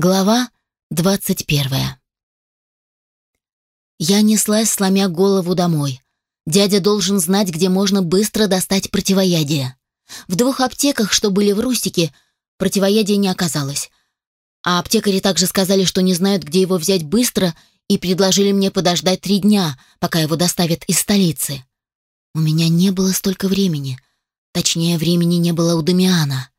Глава двадцать первая. Я неслась, сломя голову домой. Дядя должен знать, где можно быстро достать противоядие. В двух аптеках, что были в Рустике, противоядия не оказалось. А аптекари также сказали, что не знают, где его взять быстро, и предложили мне подождать три дня, пока его доставят из столицы. У меня не было столько времени. Точнее, времени не было у Дамиана.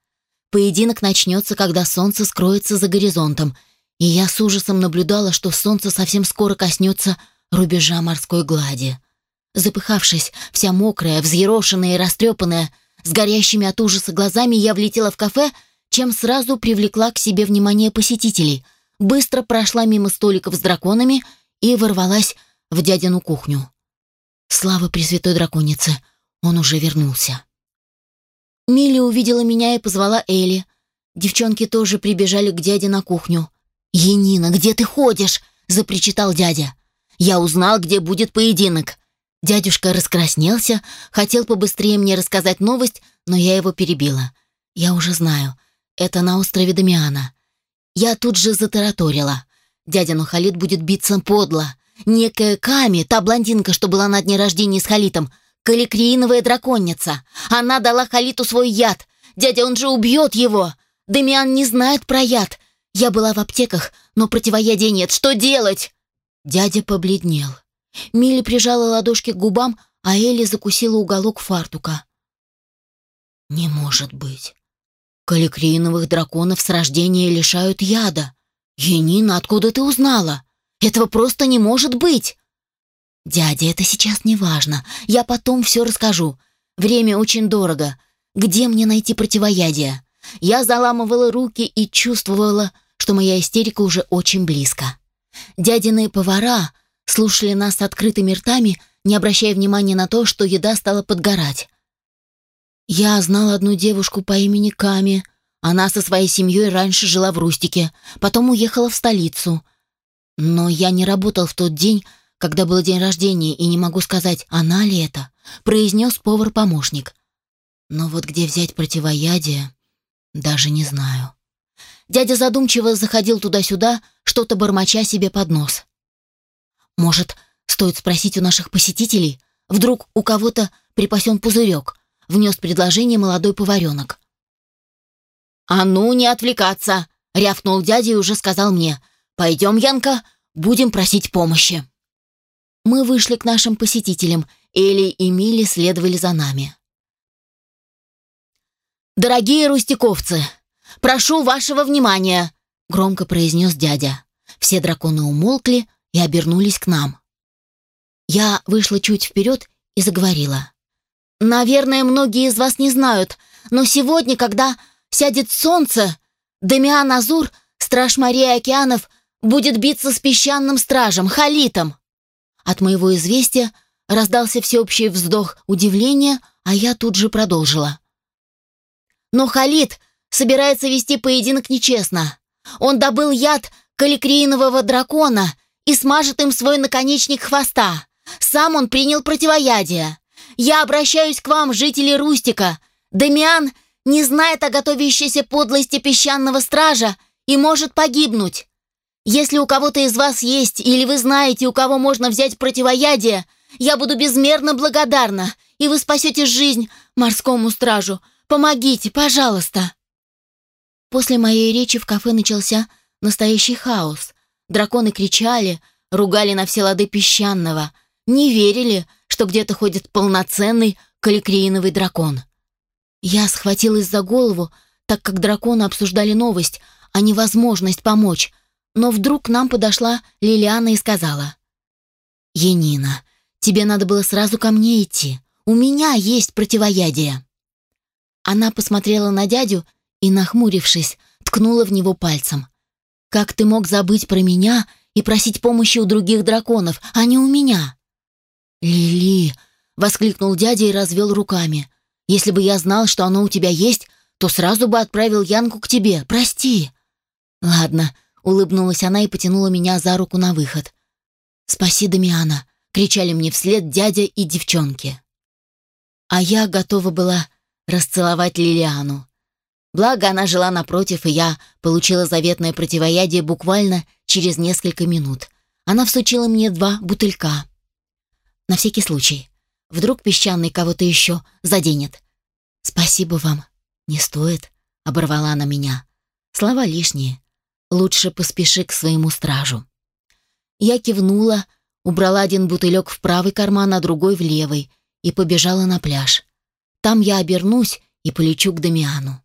Поединок начнется, когда солнце скроется за горизонтом, и я с ужасом наблюдала, что солнце совсем скоро коснется рубежа морской глади. Запыхавшись, вся мокрая, взъерошенная и растрепанная, с горящими от ужаса глазами, я влетела в кафе, чем сразу привлекла к себе внимание посетителей, быстро прошла мимо столиков с драконами и ворвалась в дядину кухню. Слава Пресвятой Драконице, он уже вернулся. Милли увидела меня и позвала Элли. Девчонки тоже прибежали к дяде на кухню. «Енина, где ты ходишь?» — запричитал дядя. «Я узнал, где будет поединок». Дядюшка раскраснелся, хотел побыстрее мне рассказать новость, но я его перебила. «Я уже знаю. Это на острове Дамиана». Я тут же затараторила. Дядя Халид будет биться подло. Некая Ками, та блондинка, что была на дне рождения с Халитом, Каликрииновая драконница. Она дала Халиту свой яд. Дядя, он же убьет его. Демиан не знает про яд. Я была в аптеках, но противоядия нет. Что делать?» Дядя побледнел. Милли прижала ладошки к губам, а Элли закусила уголок фартука. «Не может быть. Каликрииновых драконов с рождения лишают яда. Енина, откуда ты узнала? Этого просто не может быть!» «Дядя, это сейчас не важно. Я потом все расскажу. Время очень дорого. Где мне найти противоядие?» Я заламывала руки и чувствовала, что моя истерика уже очень близко. Дядины повара слушали нас с открытыми ртами, не обращая внимания на то, что еда стала подгорать. Я знала одну девушку по имени Ками. Она со своей семьей раньше жила в Рустике, потом уехала в столицу. Но я не работал в тот день, когда был день рождения, и не могу сказать, она ли это, произнес повар-помощник. Но вот где взять противоядие, даже не знаю. Дядя задумчиво заходил туда-сюда, что-то бормоча себе под нос. Может, стоит спросить у наших посетителей, вдруг у кого-то припасен пузырек, внес предложение молодой поваренок. «А ну, не отвлекаться!» — рявкнул дядя и уже сказал мне. «Пойдем, Янка, будем просить помощи». Мы вышли к нашим посетителям. Элли и Милли следовали за нами. «Дорогие рустиковцы, прошу вашего внимания!» — громко произнес дядя. Все драконы умолкли и обернулись к нам. Я вышла чуть вперед и заговорила. «Наверное, многие из вас не знают, но сегодня, когда сядет солнце, Дамиан Азур, страж морей океанов, будет биться с песчаным стражем, Халитом. От моего известия раздался всеобщий вздох удивления, а я тут же продолжила. Но Халид собирается вести поединок нечестно. Он добыл яд каликриинового дракона и смажет им свой наконечник хвоста. Сам он принял противоядие. Я обращаюсь к вам, жители Рустика. Дамиан не знает о готовящейся подлости песчаного стража и может погибнуть. Если у кого-то из вас есть или вы знаете, у кого можно взять противоядие, я буду безмерно благодарна, и вы спасете жизнь морскому стражу. Помогите, пожалуйста!» После моей речи в кафе начался настоящий хаос. Драконы кричали, ругали на все лады песчаного, не верили, что где-то ходит полноценный каликрииновый дракон. Я схватилась за голову, так как драконы обсуждали новость, а не возможность помочь, но вдруг к нам подошла Лилиана и сказала. «Енина, тебе надо было сразу ко мне идти. У меня есть противоядие». Она посмотрела на дядю и, нахмурившись, ткнула в него пальцем. «Как ты мог забыть про меня и просить помощи у других драконов, а не у меня?» «Лили!» — воскликнул дядя и развел руками. «Если бы я знал, что оно у тебя есть, то сразу бы отправил Янку к тебе. Прости!» «Ладно», — улыбнулась она и потянула меня за руку на выход. «Спаси, Дамиана!» — кричали мне вслед дядя и девчонки. А я готова была расцеловать Лилиану. Благо, она жила напротив, и я получила заветное противоядие буквально через несколько минут. Она всучила мне два бутылька. На всякий случай. Вдруг песчаный кого-то еще заденет. «Спасибо вам. Не стоит», — оборвала она меня. «Слова лишние. Лучше поспеши к своему стражу». Я кивнула, убрала один бутылек в правый карман, а другой в левый, и побежала на пляж. Там я обернусь и полечу к Дамиану.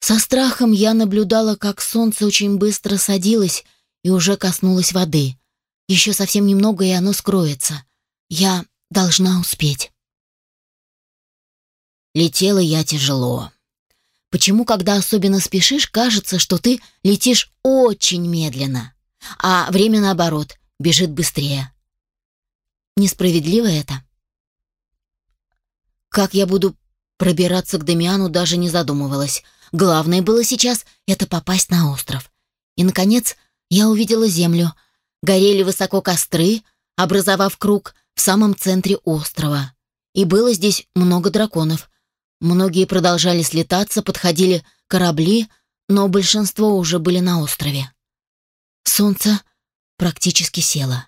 Со страхом я наблюдала, как солнце очень быстро садилось и уже коснулось воды. Еще совсем немного, и оно скроется. Я должна успеть. Летела я тяжело. Почему, когда особенно спешишь, кажется, что ты летишь очень медленно, а время, наоборот, бежит быстрее? Несправедливо это? Как я буду пробираться к Дамиану, даже не задумывалась. Главное было сейчас — это попасть на остров. И, наконец, я увидела землю. Горели высоко костры, образовав круг в самом центре острова. И было здесь много драконов. Многие продолжали слетаться, подходили корабли, но большинство уже были на острове. Солнце практически село.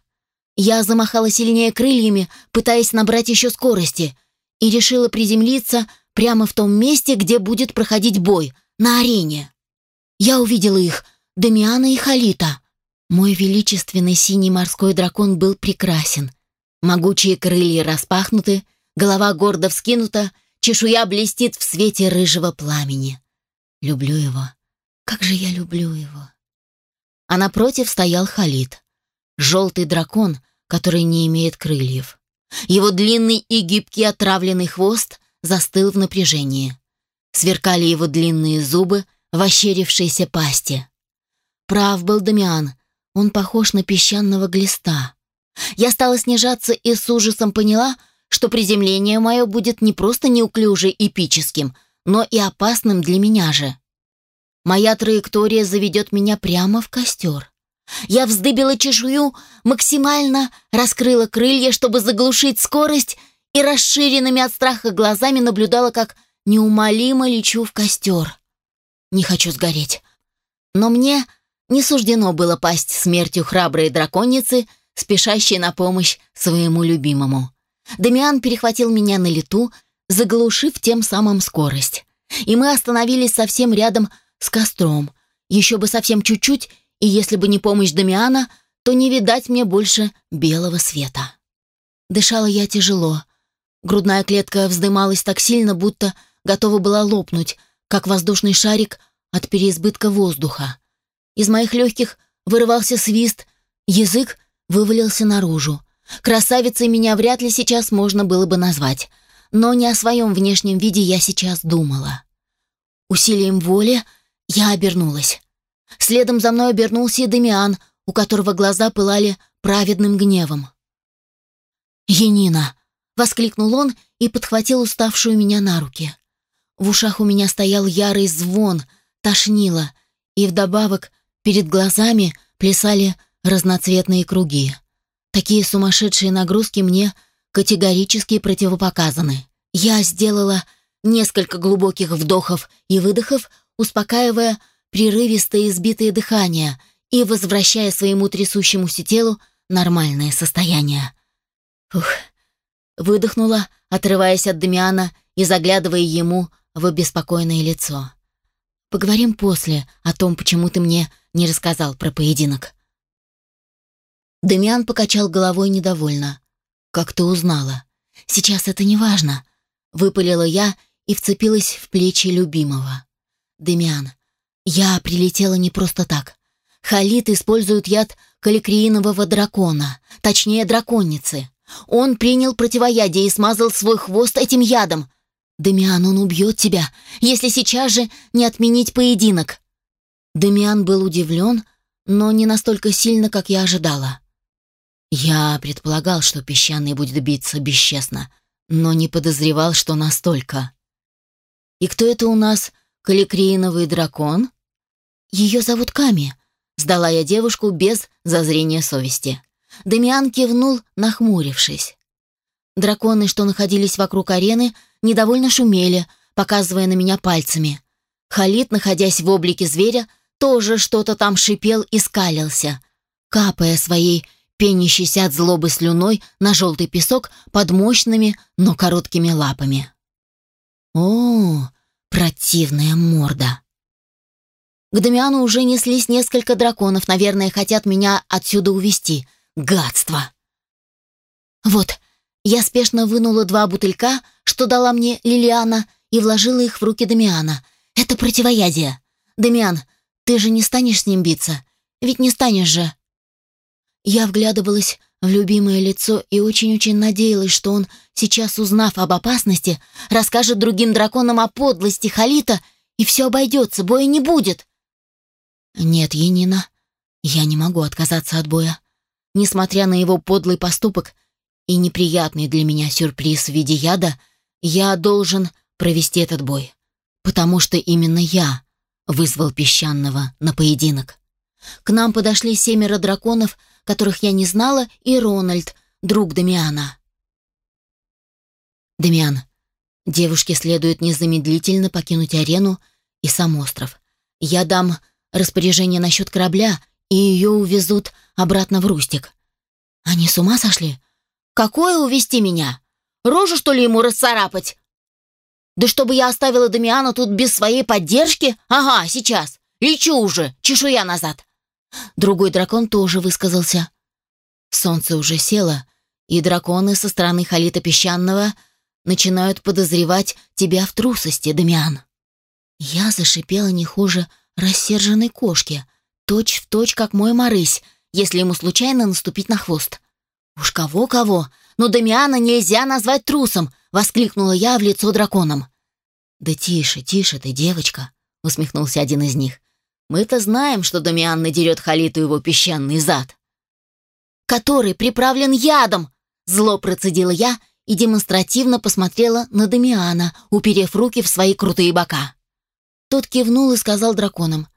Я замахала сильнее крыльями, пытаясь набрать еще скорости, и решила приземлиться прямо в том месте, где будет проходить бой, на арене. Я увидела их, Дамиана и Халита. Мой величественный синий морской дракон был прекрасен. Могучие крылья распахнуты, голова гордо вскинута, чешуя блестит в свете рыжего пламени. Люблю его. Как же я люблю его. А напротив стоял Халид. Желтый дракон, который не имеет крыльев. Его длинный и гибкий отравленный хвост застыл в напряжении. Сверкали его длинные зубы в ощерившейся пасти. Прав был Дамиан, он похож на песчаного глиста. Я стала снижаться и с ужасом поняла, что приземление мое будет не просто неуклюже эпическим, но и опасным для меня же. Моя траектория заведет меня прямо в костер. Я вздыбила чешую, максимально раскрыла крылья, чтобы заглушить скорость, и расширенными от страха глазами наблюдала, как неумолимо лечу в костер. Не хочу сгореть. Но мне не суждено было пасть смертью храброй драконицы, спешащей на помощь своему любимому. Дамиан перехватил меня на лету, заглушив тем самым скорость. И мы остановились совсем рядом с костром. Еще бы совсем чуть-чуть, и если бы не помощь Дамиана, то не видать мне больше белого света. Дышала я тяжело. Грудная клетка вздымалась так сильно, будто готова была лопнуть, как воздушный шарик от переизбытка воздуха. Из моих легких вырывался свист, язык вывалился наружу. Красавицей меня вряд ли сейчас можно было бы назвать, но не о своем внешнем виде я сейчас думала. Усилием воли я обернулась. Следом за мной обернулся и Демиан, у которого глаза пылали праведным гневом. «Енина!» — воскликнул он и подхватил уставшую меня на руки. В ушах у меня стоял ярый звон, тошнило, и вдобавок перед глазами плясали разноцветные круги. Такие сумасшедшие нагрузки мне категорически противопоказаны. Я сделала несколько глубоких вдохов и выдохов, успокаивая прерывистое избитое дыхание и возвращая своему трясущемуся телу нормальное состояние. Ух, выдохнула, отрываясь от Дамиана и заглядывая ему в обеспокоенное лицо. Поговорим после о том, почему ты мне не рассказал про поединок. Дамиан покачал головой недовольно. «Как ты узнала?» «Сейчас это не важно», — выпалила я и вцепилась в плечи любимого. «Дамиан, я прилетела не просто так. Халит использует яд каликриинового дракона, точнее драконицы. Он принял противоядие и смазал свой хвост этим ядом. Дамиан, он убьет тебя, если сейчас же не отменить поединок. Дамиан был удивлен, но не настолько сильно, как я ожидала. Я предполагал, что песчаный будет биться бесчестно, но не подозревал, что настолько. И кто это у нас Каликрииновый дракон? Ее зовут Ками. Сдала я девушку без зазрения совести. Дамиан кивнул, нахмурившись. Драконы, что находились вокруг арены, недовольно шумели, показывая на меня пальцами. Халид, находясь в облике зверя, тоже что-то там шипел и скалился, капая своей пенящейся от злобы слюной на желтый песок под мощными, но короткими лапами. О, противная морда. К Дамиану уже неслись несколько драконов, наверное, хотят меня отсюда увести. Гадство. Вот, я спешно вынула два бутылька, что дала мне Лилиана, и вложила их в руки Дамиана. Это противоядие. Дамиан, ты же не станешь с ним биться? Ведь не станешь же. Я вглядывалась в любимое лицо и очень-очень надеялась, что он, сейчас узнав об опасности, расскажет другим драконам о подлости Халита, и все обойдется, боя не будет. Нет, Енина, я не могу отказаться от боя. Несмотря на его подлый поступок и неприятный для меня сюрприз в виде яда, я должен провести этот бой, потому что именно я вызвал песчаного на поединок. К нам подошли семеро драконов, которых я не знала, и Рональд, друг Дамиана. Дамиан, девушке следует незамедлительно покинуть арену и сам остров. Я дам распоряжение насчет корабля, и ее увезут обратно в Рустик. Они с ума сошли? Какое увести меня? Рожу, что ли, ему расцарапать? Да чтобы я оставила Дамиана тут без своей поддержки? Ага, сейчас. Лечу уже, чешуя назад. Другой дракон тоже высказался. Солнце уже село, и драконы со стороны Халита Песчаного начинают подозревать тебя в трусости, Дамиан. Я зашипела не хуже рассерженной кошки, точь в точь, как мой Марысь, если ему случайно наступить на хвост. «Уж кого-кого, но Дамиана нельзя назвать трусом!» — воскликнула я в лицо драконом. «Да тише, тише ты, девочка!» — усмехнулся один из них. «Мы-то знаем, что Дамиан надерет Халиту его песчаный зад». «Который приправлен ядом!» — зло процедила я и демонстративно посмотрела на Дамиана, уперев руки в свои крутые бока. Тот кивнул и сказал драконам.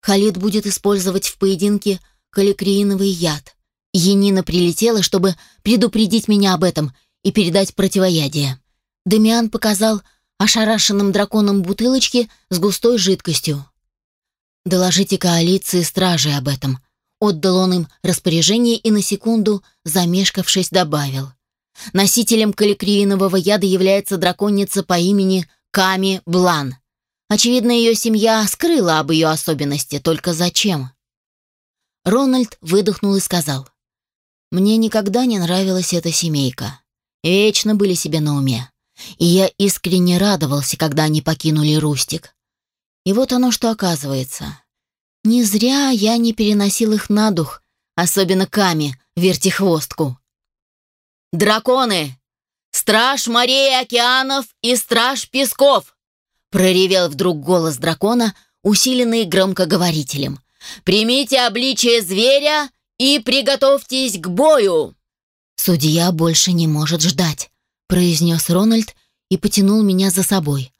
Халид будет использовать в поединке каликрииновый яд. Енина прилетела, чтобы предупредить меня об этом и передать противоядие. Демиан показал ошарашенным драконам бутылочки с густой жидкостью. «Доложите коалиции стражи об этом», — отдал он им распоряжение и на секунду, замешкавшись, добавил. Носителем каликриинового яда является драконица по имени Ками Блан. Очевидно, ее семья скрыла об ее особенности, только зачем? Рональд выдохнул и сказал. «Мне никогда не нравилась эта семейка. Вечно были себе на уме. И я искренне радовался, когда они покинули Рустик. И вот оно что оказывается. Не зря я не переносил их на дух, особенно Ками, вертихвостку. «Драконы! Страж морей и океанов и страж песков!» проревел вдруг голос дракона, усиленный громкоговорителем. «Примите обличие зверя и приготовьтесь к бою!» «Судья больше не может ждать», — произнес Рональд и потянул меня за собой.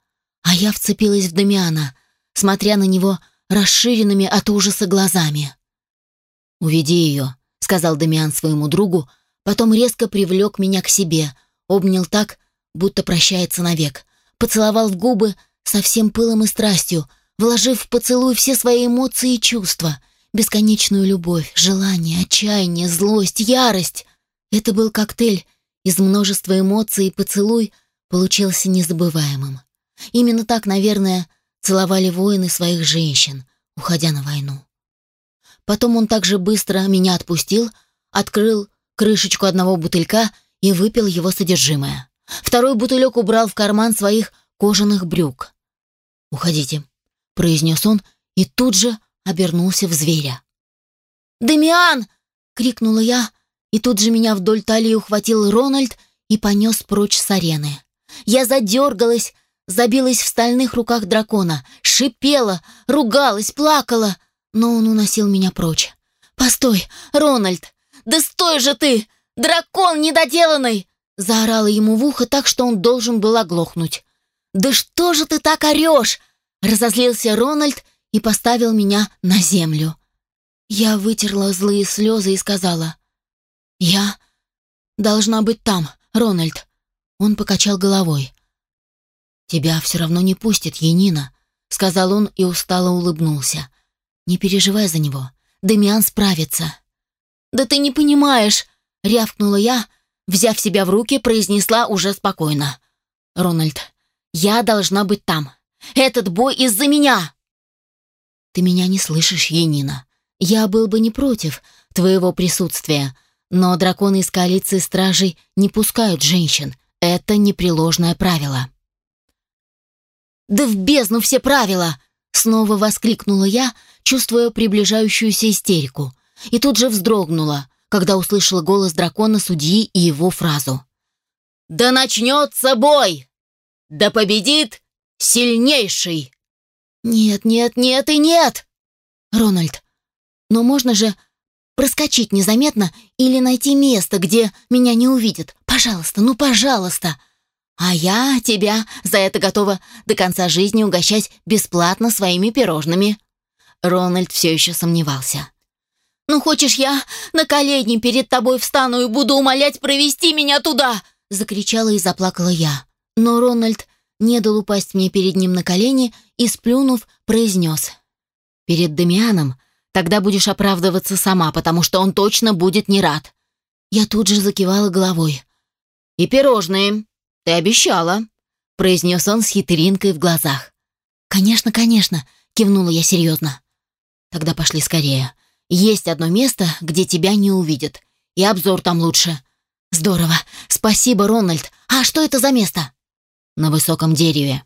А я вцепилась в Дамиана, смотря на него расширенными от ужаса глазами. «Уведи ее», — сказал Дамиан своему другу, потом резко привлек меня к себе, обнял так, будто прощается навек, поцеловал в губы, со всем пылом и страстью, вложив в поцелуй все свои эмоции и чувства, бесконечную любовь, желание, отчаяние, злость, ярость. Это был коктейль из множества эмоций, и поцелуй получился незабываемым. Именно так, наверное, целовали воины своих женщин, уходя на войну. Потом он также быстро меня отпустил, открыл крышечку одного бутылька и выпил его содержимое. Второй бутылек убрал в карман своих кожаных брюк. «Уходите», — произнес он и тут же обернулся в зверя. «Демиан!» — крикнула я, и тут же меня вдоль талии ухватил Рональд и понес прочь с арены. Я задергалась, забилась в стальных руках дракона, шипела, ругалась, плакала, но он уносил меня прочь. «Постой, Рональд! Да стой же ты! Дракон недоделанный!» Заорала ему в ухо так, что он должен был оглохнуть. «Да что же ты так орешь?» Разозлился Рональд и поставил меня на землю. Я вытерла злые слезы и сказала, «Я должна быть там, Рональд». Он покачал головой. «Тебя все равно не пустит, Енина», — сказал он и устало улыбнулся. «Не переживай за него. Демиан справится». «Да ты не понимаешь», — рявкнула я, взяв себя в руки, произнесла уже спокойно. «Рональд, я должна быть там. Этот бой из-за меня!» «Ты меня не слышишь, Енина. Я был бы не против твоего присутствия, но драконы из коалиции стражей не пускают женщин. Это непреложное правило». «Да в бездну все правила!» Снова воскликнула я, чувствуя приближающуюся истерику, и тут же вздрогнула, когда услышала голос дракона судьи и его фразу. «Да начнется бой! Да победит сильнейший!» «Нет, нет, нет и нет!» «Рональд, но можно же проскочить незаметно или найти место, где меня не увидят. Пожалуйста, ну пожалуйста!» А я тебя за это готова до конца жизни угощать бесплатно своими пирожными. Рональд все еще сомневался. «Ну, хочешь, я на колени перед тобой встану и буду умолять провести меня туда?» Закричала и заплакала я. Но Рональд не дал упасть мне перед ним на колени и, сплюнув, произнес. «Перед Дамианом тогда будешь оправдываться сама, потому что он точно будет не рад». Я тут же закивала головой. «И пирожные», «Ты обещала», — произнес он с хитринкой в глазах. «Конечно, конечно», — кивнула я серьезно. «Тогда пошли скорее. Есть одно место, где тебя не увидят. И обзор там лучше». «Здорово. Спасибо, Рональд. А что это за место?» «На высоком дереве».